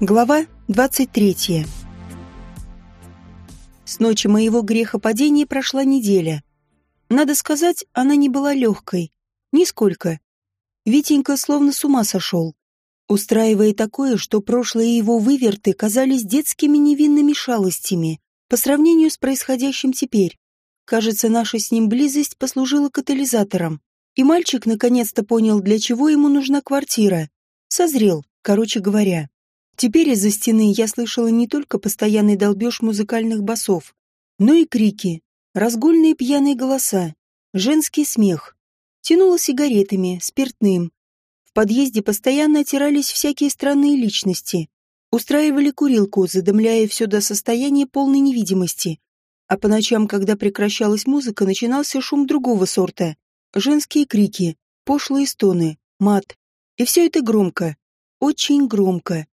Глава 23. С ночи моего грехопадения прошла неделя. Надо сказать, она не была легкой. Нисколько. Витенька словно с ума сошел, устраивая такое, что прошлые его выверты казались детскими невинными шалостями по сравнению с происходящим теперь. Кажется, наша с ним близость послужила катализатором. И мальчик наконец-то понял, для чего ему нужна квартира. Созрел, короче говоря. Теперь из-за стены я слышала не только постоянный долбеж музыкальных басов, но и крики, разгульные пьяные голоса, женский смех. Тянуло сигаретами, спиртным. В подъезде постоянно отирались всякие странные личности. Устраивали курилку, задымляя все до состояния полной невидимости. А по ночам, когда прекращалась музыка, начинался шум другого сорта. Женские крики, пошлые стоны, мат. И все это громко. Очень громко.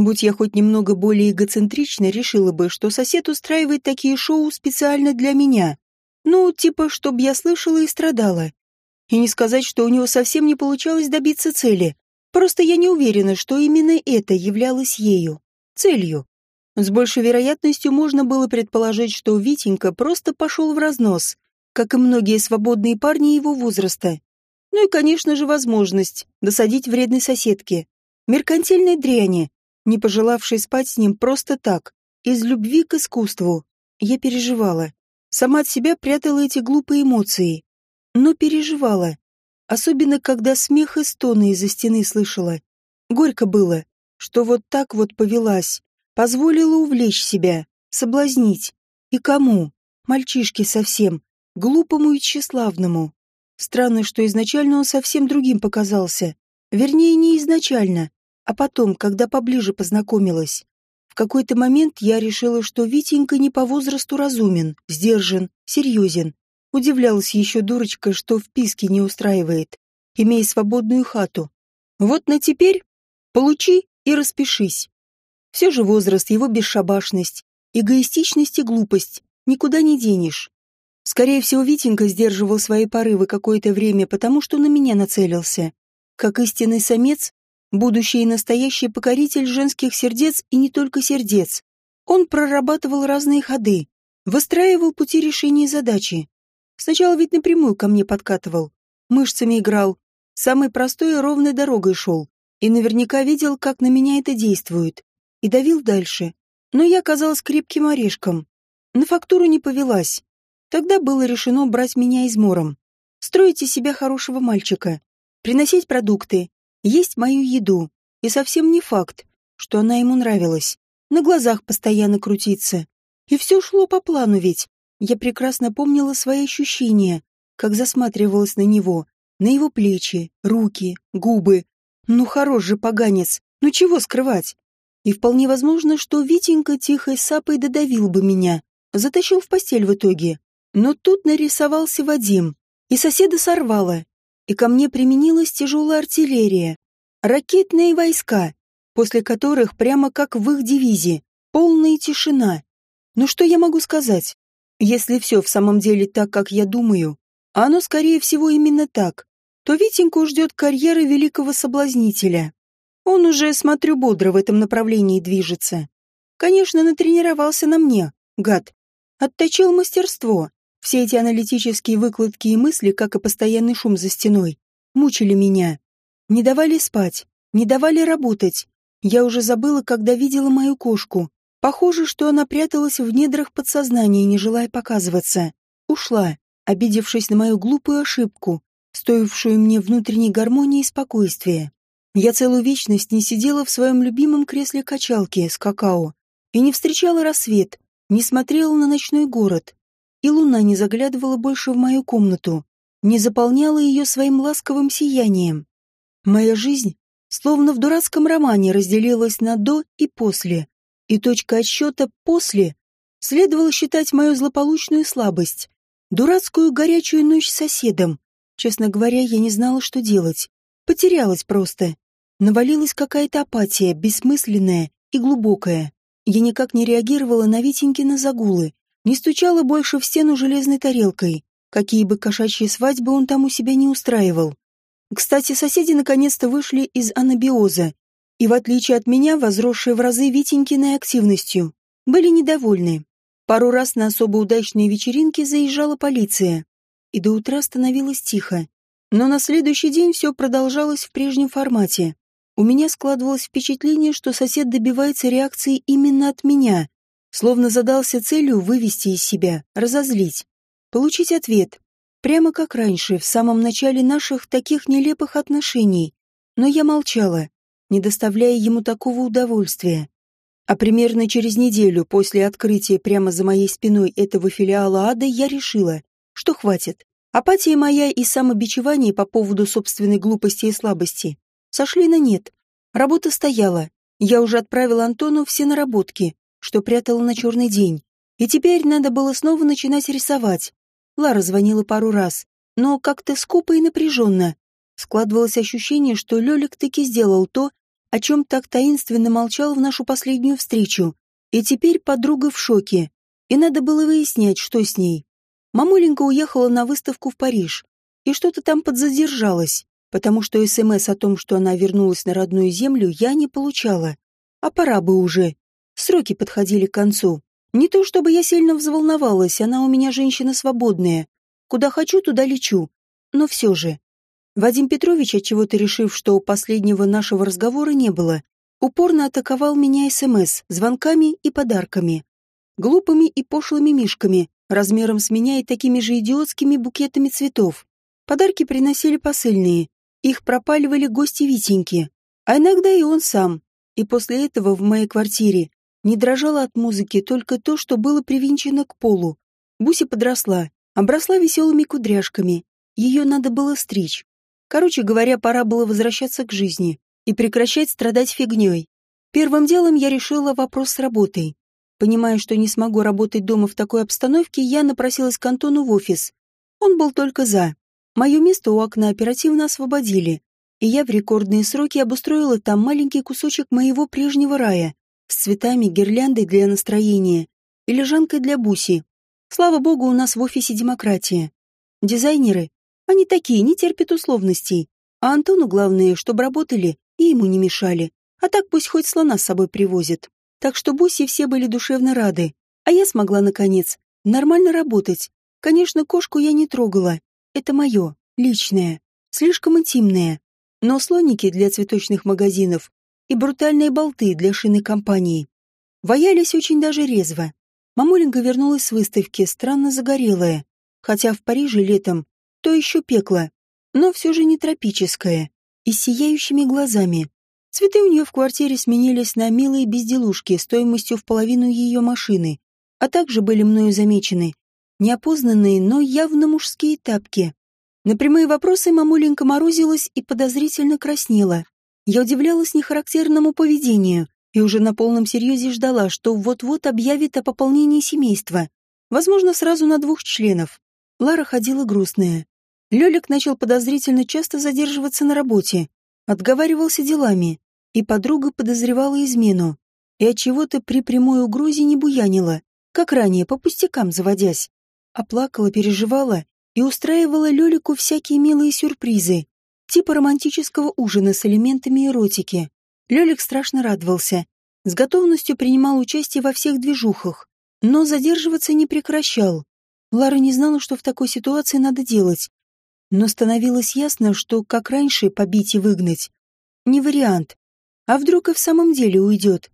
Будь я хоть немного более эгоцентрична, решила бы, что сосед устраивает такие шоу специально для меня. Ну, типа, чтобы я слышала и страдала. И не сказать, что у него совсем не получалось добиться цели. Просто я не уверена, что именно это являлось ею. Целью. С большей вероятностью можно было предположить, что Витенька просто пошел в разнос, как и многие свободные парни его возраста. Ну и, конечно же, возможность досадить вредной соседке. Меркантильной дряни, не пожелавшей спать с ним просто так, из любви к искусству. Я переживала. Сама от себя прятала эти глупые эмоции. Но переживала. Особенно, когда смех и стоны из-за стены слышала. Горько было, что вот так вот повелась. Позволила увлечь себя, соблазнить. И кому? Мальчишке совсем. Глупому и тщеславному. Странно, что изначально он совсем другим показался. Вернее, не изначально, а потом, когда поближе познакомилась, в какой-то момент я решила, что Витенька не по возрасту разумен, сдержан, серьезен. Удивлялась еще дурочка, что в писке не устраивает, имея свободную хату. Вот на теперь получи и распишись. Все же возраст, его бесшабашность, эгоистичность и глупость никуда не денешь. Скорее всего, Витенька сдерживал свои порывы какое-то время, потому что на меня нацелился. Как истинный самец, будущий и настоящий покоритель женских сердец и не только сердец. Он прорабатывал разные ходы, выстраивал пути решения задачи. Сначала ведь напрямую ко мне подкатывал, мышцами играл, самой простой и ровной дорогой шел, и наверняка видел, как на меня это действует, и давил дальше. Но я оказалась крепким орешком. На фактуру не повелась. Тогда было решено брать меня измором. Строить из себя хорошего мальчика. Приносить продукты, есть мою еду, и совсем не факт, что она ему нравилась. На глазах постоянно крутиться. И все шло по плану ведь. Я прекрасно помнила свои ощущения, как засматривалась на него, на его плечи, руки, губы. Ну хорош же поганец, ну чего скрывать? И вполне возможно, что Витенька тихой сапой додавил бы меня, затащил в постель в итоге. Но тут нарисовался Вадим, и соседа сорвало, и ко мне применилась тяжелая артиллерия, ракетные войска, после которых прямо как в их дивизии, полная тишина. Ну что я могу сказать? Если все в самом деле так, как я думаю, а оно скорее всего именно так, то Витеньку ждет карьера великого соблазнителя. Он уже, смотрю, бодро в этом направлении движется. Конечно, натренировался на мне, гад. Отточил мастерство, все эти аналитические выкладки и мысли, как и постоянный шум за стеной, мучили меня. Не давали спать, не давали работать. Я уже забыла, когда видела мою кошку. Похоже, что она пряталась в недрах подсознания, не желая показываться. Ушла, обидевшись на мою глупую ошибку, стоившую мне внутренней гармонии и спокойствия. Я целую вечность не сидела в своем любимом кресле качалки с какао и не встречала рассвет, не смотрела на ночной город, и луна не заглядывала больше в мою комнату, не заполняла ее своим ласковым сиянием. Моя жизнь, словно в дурацком романе, разделилась на «до» и «после», и точка отсчета «после» следовало считать мою злополучную слабость, дурацкую горячую ночь с соседом. Честно говоря, я не знала, что делать. Потерялась просто. Навалилась какая-то апатия, бессмысленная и глубокая. Я никак не реагировала на Витенькины загулы, не стучала больше в стену железной тарелкой, какие бы кошачьи свадьбы он там у себя не устраивал. Кстати, соседи наконец-то вышли из анабиоза и, в отличие от меня, возросшие в разы Витенькиной активностью, были недовольны. Пару раз на особо удачные вечеринки заезжала полиция, и до утра становилось тихо. Но на следующий день все продолжалось в прежнем формате. У меня складывалось впечатление, что сосед добивается реакции именно от меня, словно задался целью вывести из себя, разозлить, получить ответ, прямо как раньше, в самом начале наших таких нелепых отношений. Но я молчала, не доставляя ему такого удовольствия. А примерно через неделю после открытия прямо за моей спиной этого филиала ада я решила, что хватит. Апатия моя и самобичевание по поводу собственной глупости и слабости сошли на нет. Работа стояла. Я уже отправила Антону все наработки, что прятала на черный день. И теперь надо было снова начинать рисовать. Лара звонила пару раз, но как-то скупо и напряженно. Складывалось ощущение, что Лёлик таки сделал то, о чем так таинственно молчал в нашу последнюю встречу. И теперь подруга в шоке. И надо было выяснять, что с ней. Мамуленька уехала на выставку в Париж и что-то там подзадержалась, потому что СМС о том, что она вернулась на родную землю, я не получала. А пора бы уже. Сроки подходили к концу. Не то чтобы я сильно взволновалась, она у меня женщина свободная. Куда хочу, туда лечу. Но все же. Вадим Петрович, отчего-то решив, что у последнего нашего разговора не было, упорно атаковал меня СМС, звонками и подарками. Глупыми и пошлыми мишками, размером с меня и такими же идиотскими букетами цветов. Подарки приносили посыльные, их пропаливали гости Витеньки, а иногда и он сам. И после этого в моей квартире не дрожало от музыки только то, что было привинчено к полу. Буся подросла, обросла веселыми кудряшками. Ее надо было стричь. Короче говоря, пора было возвращаться к жизни и прекращать страдать фигней. Первым делом я решила вопрос с работой. Понимая, что не смогу работать дома в такой обстановке, я напросилась к Антону в офис. Он был только за. Мое место у окна оперативно освободили, и я в рекордные сроки обустроила там маленький кусочек моего прежнего рая с цветами, гирляндой для настроения и лежанкой для буси. Слава богу, у нас в офисе демократия. Дизайнеры, они такие, не терпят условностей. А Антону главное, чтобы работали и ему не мешали. А так пусть хоть слона с собой привозит. Так что Буси все были душевно рады. А я смогла, наконец, нормально работать. Конечно, кошку я не трогала. Это мое, личное, слишком интимное. Но слоники для цветочных магазинов и брутальные болты для шинной компании ваялись очень даже резво. Мамуленька вернулась с выставки, странно загорелая. Хотя в Париже летом то еще пекло, но все же не тропическое, и с сияющими глазами. Цветы у нее в квартире сменились на милые безделушки стоимостью в половину ее машины, а также были мною замечены неопознанные, но явно мужские тапки. На прямые вопросы мамуленька морозилась и подозрительно краснела. Я удивлялась нехарактерному поведению и уже на полном серьезе ждала, что вот-вот объявит о пополнении семейства. Возможно, сразу на двух членов. Лара ходила грустная. Лёлик начал подозрительно часто задерживаться на работе, отговаривался делами, и подруга подозревала измену. И от чего то при прямой угрозе не буянила, как ранее, по пустякам заводясь. Оплакала, переживала и устраивала Лёлику всякие милые сюрпризы, типа романтического ужина с элементами эротики. Лёлик страшно радовался, с готовностью принимал участие во всех движухах, но задерживаться не прекращал. Лара не знала, что в такой ситуации надо делать, но становилось ясно, что, как раньше, побить и выгнать — не вариант. А вдруг и в самом деле уйдет?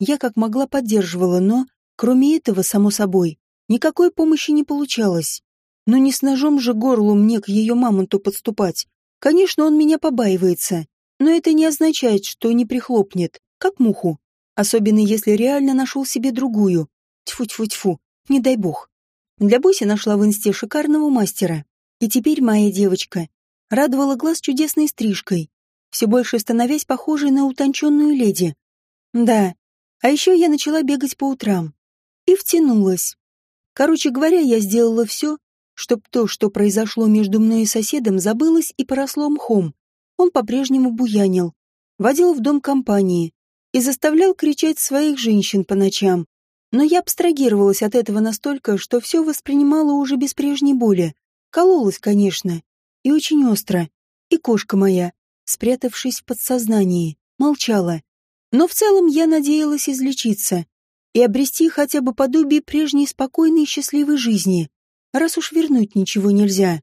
Я как могла поддерживала, но, кроме этого, само собой, никакой помощи не получалось. Но не с ножом же горлу мне к ее мамонту подступать. Конечно, он меня побаивается, но это не означает, что не прихлопнет, как муху. Особенно если реально нашел себе другую. Тьфу-тьфу-тьфу, не дай бог. Для Буси нашла в инсте шикарного мастера. И теперь моя девочка радовала глаз чудесной стрижкой, все больше становясь похожей на утонченную леди. Да, а еще я начала бегать по утрам. И втянулась. Короче говоря, я сделала все, чтобы то, что произошло между мной и соседом, забылось и поросло мхом. Он по-прежнему буянил, водил в дом компании и заставлял кричать своих женщин по ночам. Но я абстрагировалась от этого настолько, что все воспринимала уже без прежней боли. Кололась, конечно, и очень остро. И кошка моя, спрятавшись в подсознании, молчала. Но в целом я надеялась излечиться и обрести хотя бы подобие прежней спокойной и счастливой жизни, раз уж вернуть ничего нельзя.